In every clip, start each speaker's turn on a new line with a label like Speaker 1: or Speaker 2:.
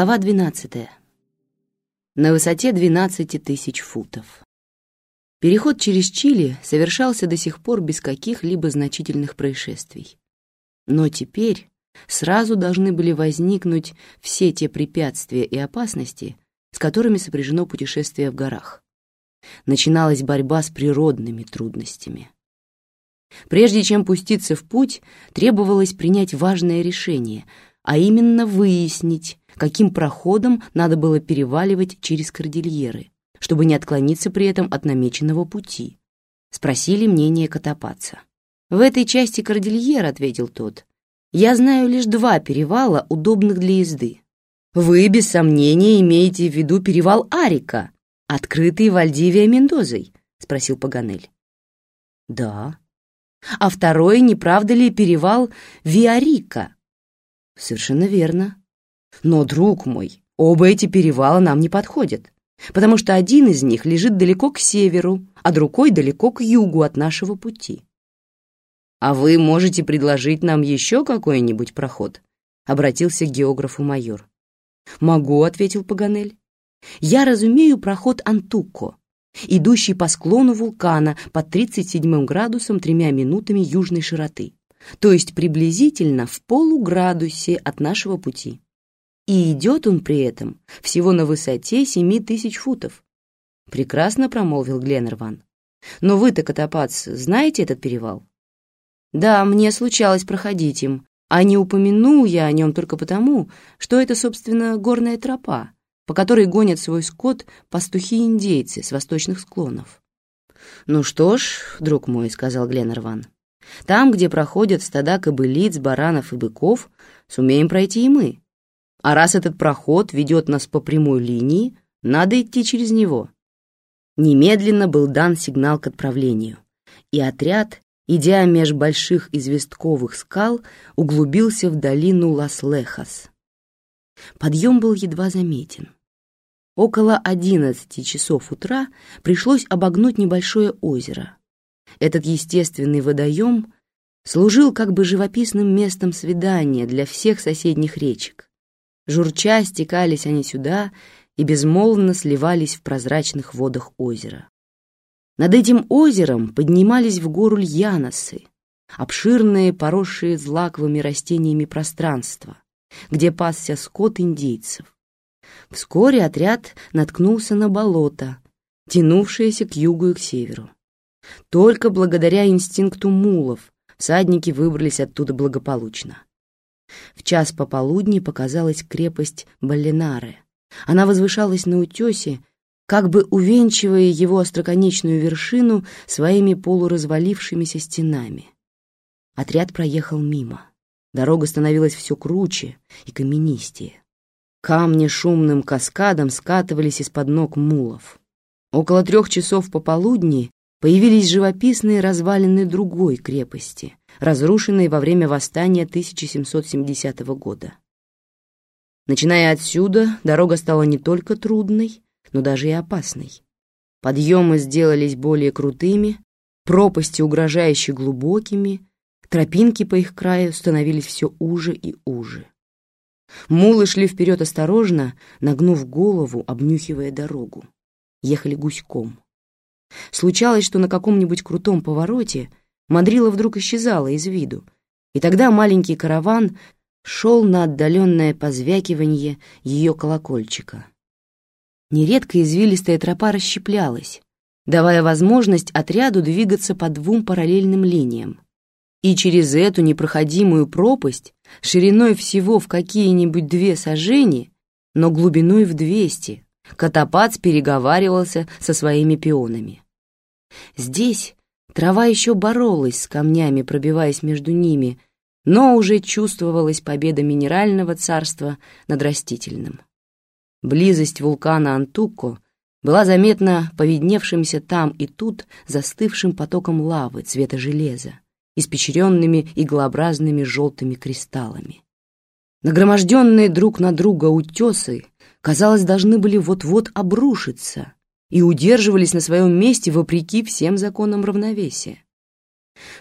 Speaker 1: Глава 12. На высоте 12 тысяч футов. Переход через Чили совершался до сих пор без каких-либо значительных происшествий. Но теперь сразу должны были возникнуть все те препятствия и опасности, с которыми сопряжено путешествие в горах. Начиналась борьба с природными трудностями. Прежде чем пуститься в путь, требовалось принять важное решение, а именно выяснить, каким проходом надо было переваливать через кордильеры, чтобы не отклониться при этом от намеченного пути. Спросили мнение Котопаца. «В этой части кордильер», — ответил тот, — «я знаю лишь два перевала, удобных для езды. Вы, без сомнения, имеете в виду перевал Арика, открытый Вальдивия Мендозой?» — спросил Паганель. «Да». «А второй, не правда ли, перевал Виарика?» «Совершенно верно», но, друг мой, оба эти перевала нам не подходят, потому что один из них лежит далеко к северу, а другой далеко к югу от нашего пути. «А вы можете предложить нам еще какой-нибудь проход?» — обратился к географу майор. «Могу», — ответил Паганель. «Я разумею проход Антуко, идущий по склону вулкана под 37 градусом тремя минутами южной широты, то есть приблизительно в полуградусе от нашего пути и идет он при этом всего на высоте семи тысяч футов. Прекрасно промолвил Гленнерван. Но вы-то, Котопац, знаете этот перевал? Да, мне случалось проходить им, а не упомянул я о нем только потому, что это, собственно, горная тропа, по которой гонят свой скот пастухи-индейцы с восточных склонов. «Ну что ж, друг мой», — сказал Гленнерван, — «там, где проходят стада кобылиц, баранов и быков, сумеем пройти и мы. А раз этот проход ведет нас по прямой линии, надо идти через него. Немедленно был дан сигнал к отправлению, и отряд, идя меж больших известковых скал, углубился в долину Лас-Лехас. Подъем был едва заметен. Около одиннадцати часов утра пришлось обогнуть небольшое озеро. Этот естественный водоем служил как бы живописным местом свидания для всех соседних речек. Журча стекались они сюда и безмолвно сливались в прозрачных водах озера. Над этим озером поднимались в гору льяносы, обширные, поросшие злаковыми растениями пространства, где пасся скот индейцев. Вскоре отряд наткнулся на болото, тянувшееся к югу и к северу. Только благодаря инстинкту мулов всадники выбрались оттуда благополучно. В час пополудни показалась крепость Баллинаре. Она возвышалась на утесе, как бы увенчивая его остроконечную вершину своими полуразвалившимися стенами. Отряд проехал мимо. Дорога становилась все круче и каменистее. Камни шумным каскадом скатывались из-под ног мулов. Около трех часов пополудни появились живописные развалины другой крепости, разрушенной во время восстания 1770 года. Начиная отсюда, дорога стала не только трудной, но даже и опасной. Подъемы сделались более крутыми, пропасти угрожающе глубокими, тропинки по их краю становились все уже и уже. Мулы шли вперед осторожно, нагнув голову, обнюхивая дорогу. Ехали гуськом. Случалось, что на каком-нибудь крутом повороте Мадрила вдруг исчезала из виду, и тогда маленький караван шел на отдаленное позвякивание ее колокольчика. Нередко извилистая тропа расщеплялась, давая возможность отряду двигаться по двум параллельным линиям. И через эту непроходимую пропасть, шириной всего в какие-нибудь две сажени, но глубиной в двести, Котопац переговаривался со своими пионами. Здесь трава еще боролась с камнями, пробиваясь между ними, но уже чувствовалась победа минерального царства над растительным. Близость вулкана Антуко была заметна по видневшимся там и тут застывшим потоком лавы цвета железа, испечренными иглообразными желтыми кристаллами. Нагроможденные друг на друга утесы казалось, должны были вот-вот обрушиться и удерживались на своем месте вопреки всем законам равновесия.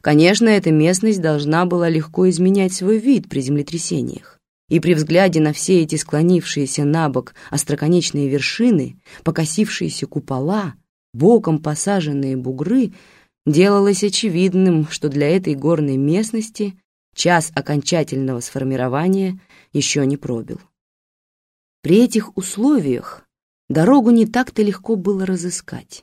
Speaker 1: Конечно, эта местность должна была легко изменять свой вид при землетрясениях. и при взгляде на все эти склонившиеся на бок остроконечные вершины, покосившиеся купола, боком посаженные бугры, делалось очевидным, что для этой горной местности час окончательного сформирования еще не пробил. При этих условиях дорогу не так-то легко было разыскать.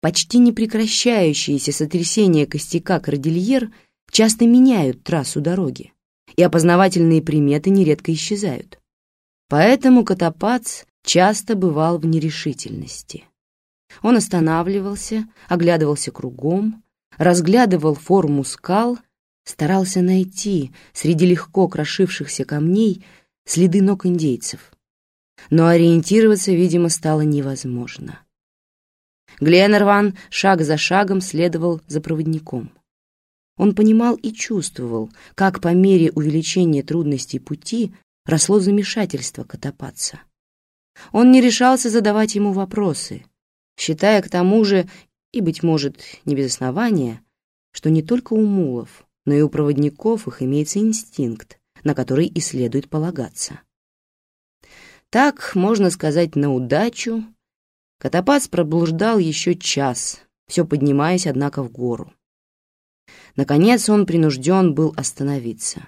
Speaker 1: Почти непрекращающиеся сотрясения костяка кордильер часто меняют трассу дороги, и опознавательные приметы нередко исчезают. Поэтому Котопац часто бывал в нерешительности. Он останавливался, оглядывался кругом, разглядывал форму скал, старался найти среди легко крошившихся камней следы ног индейцев но ориентироваться, видимо, стало невозможно. Гленнерван шаг за шагом следовал за проводником. Он понимал и чувствовал, как по мере увеличения трудностей пути росло замешательство Котопаца. Он не решался задавать ему вопросы, считая к тому же, и, быть может, не без основания, что не только у мулов, но и у проводников их имеется инстинкт, на который и следует полагаться. Так, можно сказать, на удачу, Котопац проблуждал еще час, все поднимаясь, однако, в гору. Наконец он принужден был остановиться.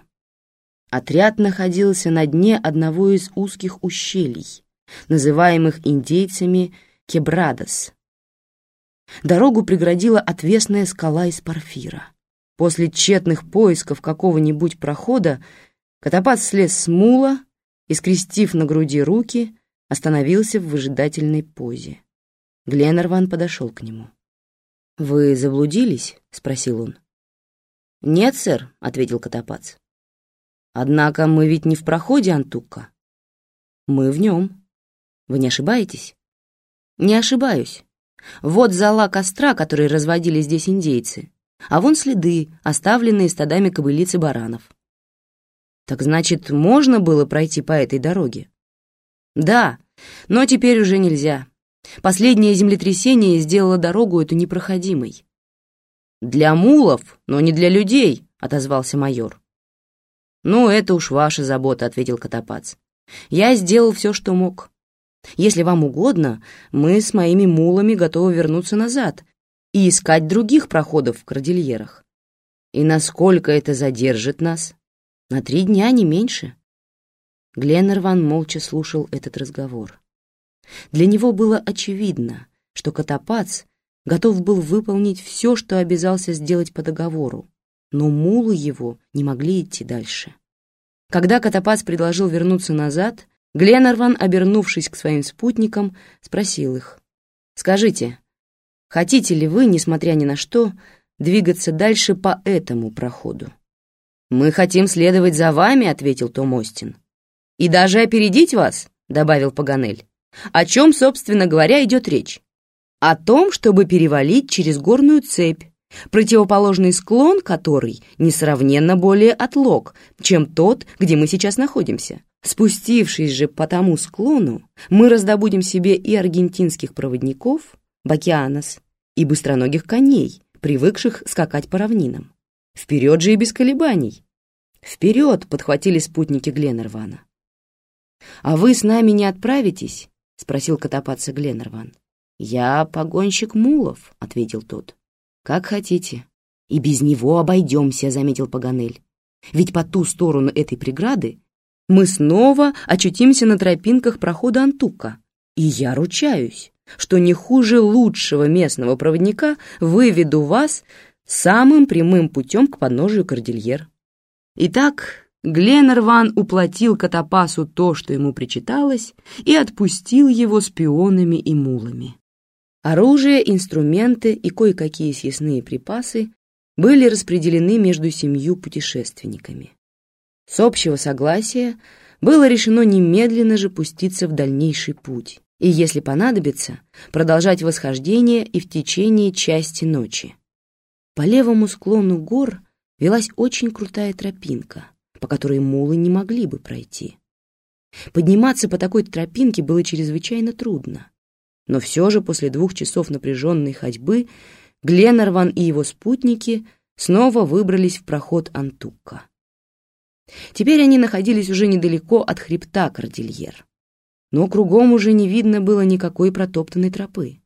Speaker 1: Отряд находился на дне одного из узких ущелий, называемых индейцами Кебрадос. Дорогу преградила отвесная скала из порфира. После тщетных поисков какого-нибудь прохода Котопац слез с мула и, скрестив на груди руки, остановился в выжидательной позе. Гленнерван подошел к нему. «Вы заблудились?» — спросил он. «Нет, сэр», — ответил Котопац. «Однако мы ведь не в проходе Антука. Мы в нем. Вы не ошибаетесь?» «Не ошибаюсь. Вот зала костра, который разводили здесь индейцы, а вон следы, оставленные стадами кобылиц и баранов. Так значит, можно было пройти по этой дороге? Да, но теперь уже нельзя. Последнее землетрясение сделало дорогу эту непроходимой. «Для мулов, но не для людей», — отозвался майор. «Ну, это уж ваша забота», — ответил Котопац. «Я сделал все, что мог. Если вам угодно, мы с моими мулами готовы вернуться назад и искать других проходов в кордильерах. И насколько это задержит нас?» На три дня, не меньше. Гленнерван молча слушал этот разговор. Для него было очевидно, что Котопац готов был выполнить все, что обязался сделать по договору, но мулы его не могли идти дальше. Когда Котопац предложил вернуться назад, Гленнерван, обернувшись к своим спутникам, спросил их. «Скажите, хотите ли вы, несмотря ни на что, двигаться дальше по этому проходу?» «Мы хотим следовать за вами», — ответил Том Остин. «И даже опередить вас», — добавил Паганель. «О чем, собственно говоря, идет речь? О том, чтобы перевалить через горную цепь, противоположный склон которой несравненно более отлог, чем тот, где мы сейчас находимся. Спустившись же по тому склону, мы раздобудем себе и аргентинских проводников, бакианос, и быстроногих коней, привыкших скакать по равнинам. Вперед же и без колебаний. «Вперед!» — подхватили спутники Гленнервана. «А вы с нами не отправитесь?» — спросил Котопаца Гленнерван. «Я погонщик мулов», — ответил тот. «Как хотите. И без него обойдемся», — заметил Паганель. «Ведь по ту сторону этой преграды мы снова очутимся на тропинках прохода Антука. И я ручаюсь, что не хуже лучшего местного проводника выведу вас самым прямым путем к подножию кордильер». Итак, Гленнерван уплатил Катапасу то, что ему причиталось, и отпустил его с пионами и мулами. Оружие, инструменты и кое-какие съестные припасы были распределены между семью путешественниками. С общего согласия было решено немедленно же пуститься в дальнейший путь и, если понадобится, продолжать восхождение и в течение части ночи. По левому склону гор велась очень крутая тропинка, по которой мулы не могли бы пройти. Подниматься по такой тропинке было чрезвычайно трудно. Но все же после двух часов напряженной ходьбы Гленнерван и его спутники снова выбрались в проход Антука. Теперь они находились уже недалеко от хребта Кордильер. Но кругом уже не видно было никакой протоптанной тропы.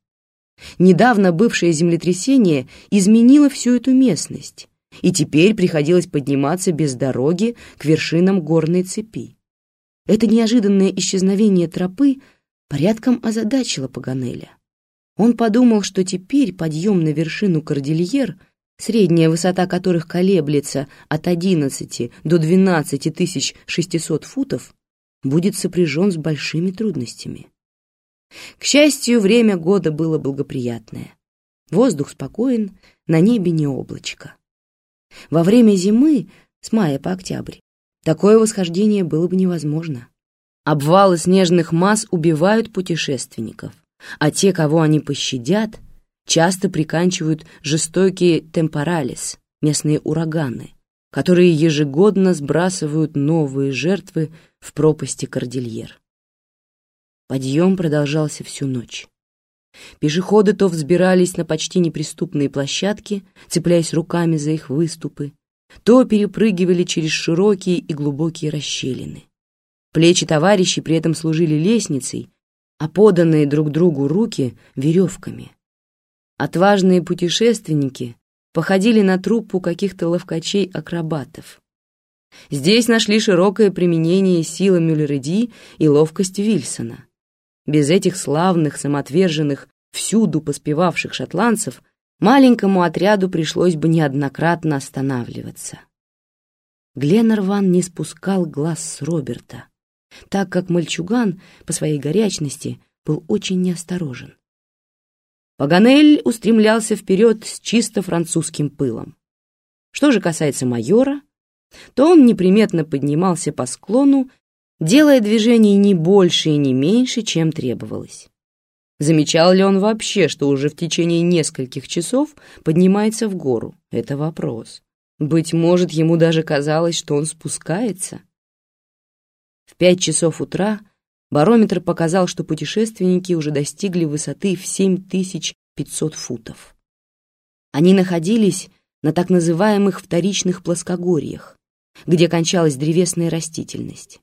Speaker 1: Недавно бывшее землетрясение изменило всю эту местность, и теперь приходилось подниматься без дороги к вершинам горной цепи. Это неожиданное исчезновение тропы порядком озадачило Паганеля. Он подумал, что теперь подъем на вершину Кордильер, средняя высота которых колеблется от 11 до 12 600 футов, будет сопряжен с большими трудностями. К счастью, время года было благоприятное. Воздух спокоен, на небе не облачко. Во время зимы, с мая по октябрь, такое восхождение было бы невозможно. Обвалы снежных масс убивают путешественников, а те, кого они пощадят, часто приканчивают жестокие темпоралис, местные ураганы, которые ежегодно сбрасывают новые жертвы в пропасти Кордильер. Подъем продолжался всю ночь. Пешеходы то взбирались на почти неприступные площадки, цепляясь руками за их выступы, то перепрыгивали через широкие и глубокие расщелины. Плечи товарищей при этом служили лестницей, а поданные друг другу руки — веревками. Отважные путешественники походили на труппу каких-то ловкачей-акробатов. Здесь нашли широкое применение силы Мюллереди и ловкость Вильсона. Без этих славных, самоотверженных, всюду поспевавших шотландцев маленькому отряду пришлось бы неоднократно останавливаться. Гленнерван не спускал глаз с Роберта, так как мальчуган по своей горячности был очень неосторожен. Паганель устремлялся вперед с чисто французским пылом. Что же касается майора, то он неприметно поднимался по склону делая движений не больше и не меньше, чем требовалось. Замечал ли он вообще, что уже в течение нескольких часов поднимается в гору? Это вопрос. Быть может, ему даже казалось, что он спускается. В пять часов утра барометр показал, что путешественники уже достигли высоты в 7500 футов. Они находились на так называемых вторичных плоскогорьях, где кончалась древесная растительность.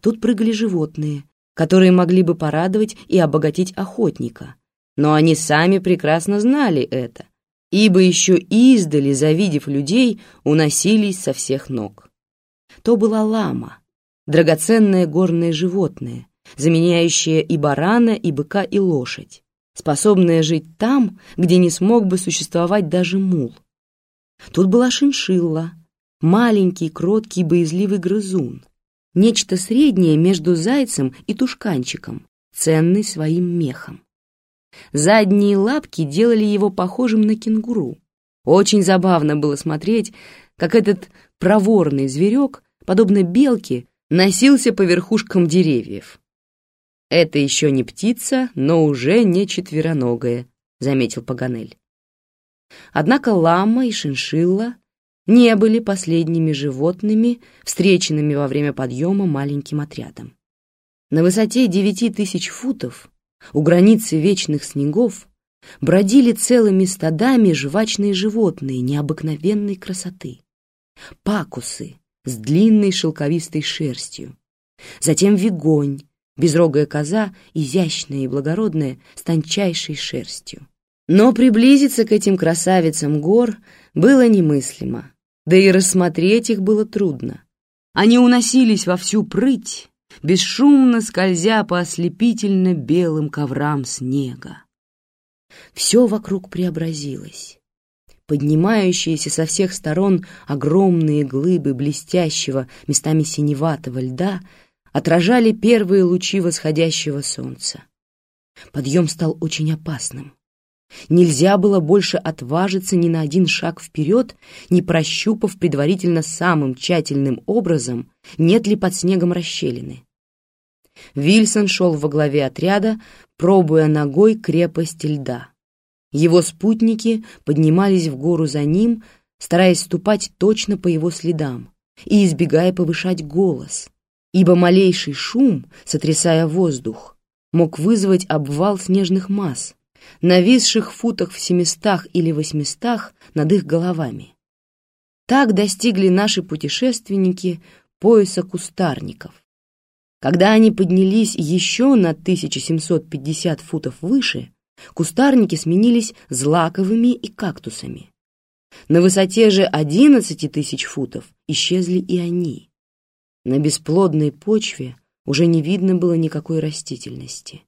Speaker 1: Тут прыгали животные, которые могли бы порадовать и обогатить охотника. Но они сами прекрасно знали это, ибо еще издали, завидев людей, уносились со всех ног. То была лама, драгоценное горное животное, заменяющее и барана, и быка, и лошадь, способное жить там, где не смог бы существовать даже мул. Тут была шиншилла, маленький, кроткий, боязливый грызун, нечто среднее между зайцем и тушканчиком, ценный своим мехом. Задние лапки делали его похожим на кенгуру. Очень забавно было смотреть, как этот проворный зверек, подобно белке, носился по верхушкам деревьев. «Это еще не птица, но уже не четвероногая», — заметил Паганель. Однако лама и шиншилла не были последними животными, встреченными во время подъема маленьким отрядом. На высоте девяти тысяч футов, у границы вечных снегов, бродили целыми стадами жвачные животные необыкновенной красоты. Пакусы с длинной шелковистой шерстью, затем вигонь, безрогая коза, изящная и благородная, с тончайшей шерстью. Но приблизиться к этим красавицам гор было немыслимо да и рассмотреть их было трудно. Они уносились во всю прыть, бесшумно скользя по ослепительно белым коврам снега. Все вокруг преобразилось. Поднимающиеся со всех сторон огромные глыбы блестящего, местами синеватого льда отражали первые лучи восходящего солнца. Подъем стал очень опасным. Нельзя было больше отважиться ни на один шаг вперед, не прощупав предварительно самым тщательным образом, нет ли под снегом расщелины. Вильсон шел во главе отряда, пробуя ногой крепость льда. Его спутники поднимались в гору за ним, стараясь ступать точно по его следам и избегая повышать голос, ибо малейший шум, сотрясая воздух, мог вызвать обвал снежных масс, нависших футах в семистах или восьмистах над их головами. Так достигли наши путешественники пояса кустарников. Когда они поднялись еще на 1750 футов выше, кустарники сменились злаковыми и кактусами. На высоте же 11 тысяч футов исчезли и они. На бесплодной почве уже не видно было никакой растительности.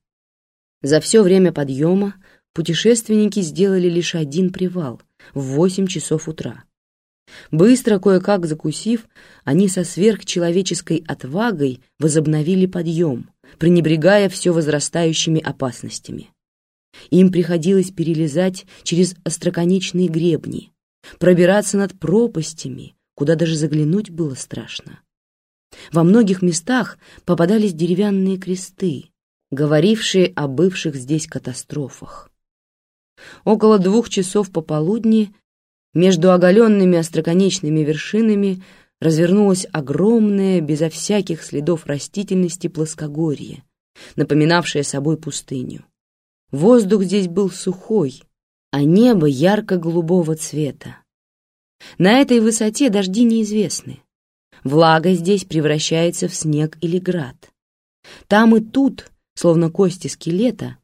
Speaker 1: За все время подъема путешественники сделали лишь один привал в 8 часов утра. Быстро, кое-как закусив, они со сверхчеловеческой отвагой возобновили подъем, пренебрегая все возрастающими опасностями. Им приходилось перелезать через остроконечные гребни, пробираться над пропастями, куда даже заглянуть было страшно. Во многих местах попадались деревянные кресты, говорившие о бывших здесь катастрофах. Около двух часов пополудни между оголенными остроконечными вершинами развернулось огромное, безо всяких следов растительности плоскогорье, напоминавшее собой пустыню. Воздух здесь был сухой, а небо ярко-голубого цвета. На этой высоте дожди неизвестны. Влага здесь превращается в снег или град. Там и тут, словно кости скелета,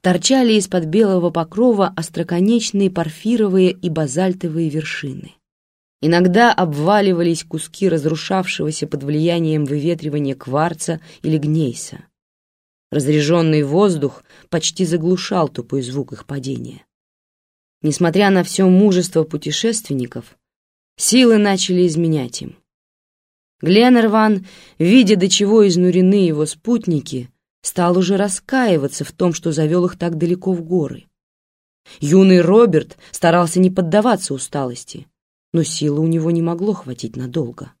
Speaker 1: торчали из-под белого покрова остроконечные порфировые и базальтовые вершины. Иногда обваливались куски разрушавшегося под влиянием выветривания кварца или гнейса. Разреженный воздух почти заглушал тупой звук их падения. Несмотря на все мужество путешественников, силы начали изменять им. Гленнерван, видя, до чего изнурены его спутники, стал уже раскаиваться в том, что завел их так далеко в горы. Юный Роберт старался не поддаваться усталости, но силы у него не могло хватить надолго.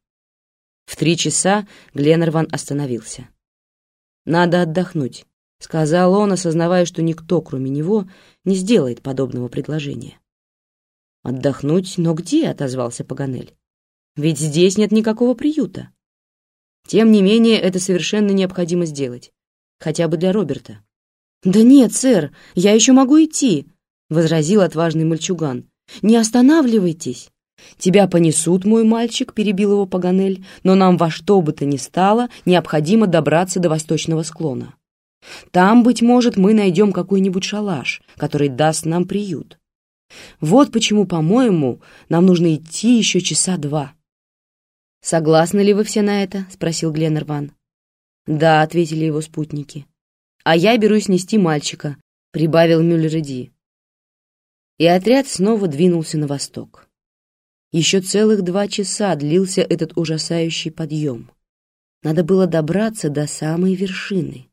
Speaker 1: В три часа Гленнерван остановился. «Надо отдохнуть», — сказал он, осознавая, что никто, кроме него, не сделает подобного предложения. «Отдохнуть? Но где?» — отозвался Паганель. «Ведь здесь нет никакого приюта». Тем не менее, это совершенно необходимо сделать хотя бы для Роберта. «Да нет, сэр, я еще могу идти», — возразил отважный мальчуган. «Не останавливайтесь». «Тебя понесут, мой мальчик», — перебил его Паганель, «но нам во что бы то ни стало необходимо добраться до восточного склона. Там, быть может, мы найдем какой-нибудь шалаш, который даст нам приют. Вот почему, по-моему, нам нужно идти еще часа два». «Согласны ли вы все на это?» — спросил Гленнерван. «Да», — ответили его спутники. «А я берусь нести мальчика», — прибавил Мюллереди. И отряд снова двинулся на восток. Еще целых два часа длился этот ужасающий подъем. Надо было добраться до самой вершины.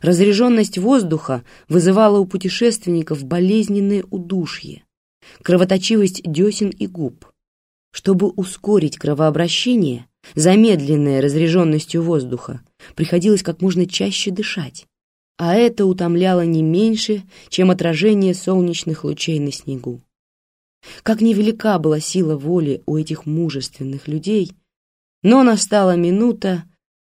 Speaker 1: Разреженность воздуха вызывала у путешественников болезненное удушье, кровоточивость десен и губ. Чтобы ускорить кровообращение, замедленное разреженностью воздуха, приходилось как можно чаще дышать, а это утомляло не меньше, чем отражение солнечных лучей на снегу. Как невелика была сила воли у этих мужественных людей, но настала минута,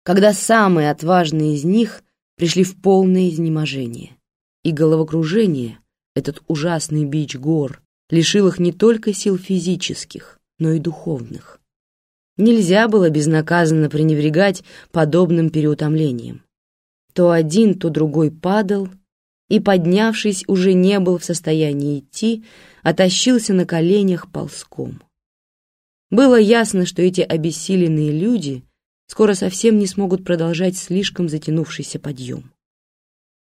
Speaker 1: когда самые отважные из них пришли в полное изнеможение, и головокружение, этот ужасный бич гор, лишил их не только сил физических, но и духовных. Нельзя было безнаказанно пренебрегать подобным переутомлением. То один, то другой падал, и, поднявшись, уже не был в состоянии идти, а на коленях ползком. Было ясно, что эти обессиленные люди скоро совсем не смогут продолжать слишком затянувшийся подъем.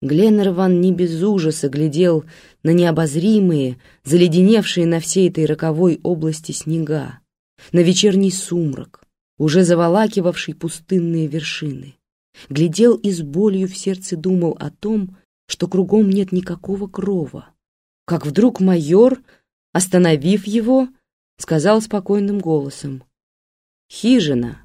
Speaker 1: Гленнерван не без ужаса глядел на необозримые, заледеневшие на всей этой роковой области снега, на вечерний сумрак, уже заволакивавший пустынные вершины. Глядел и с болью в сердце думал о том, что кругом нет никакого крова. Как вдруг майор, остановив его, сказал спокойным голосом, «Хижина,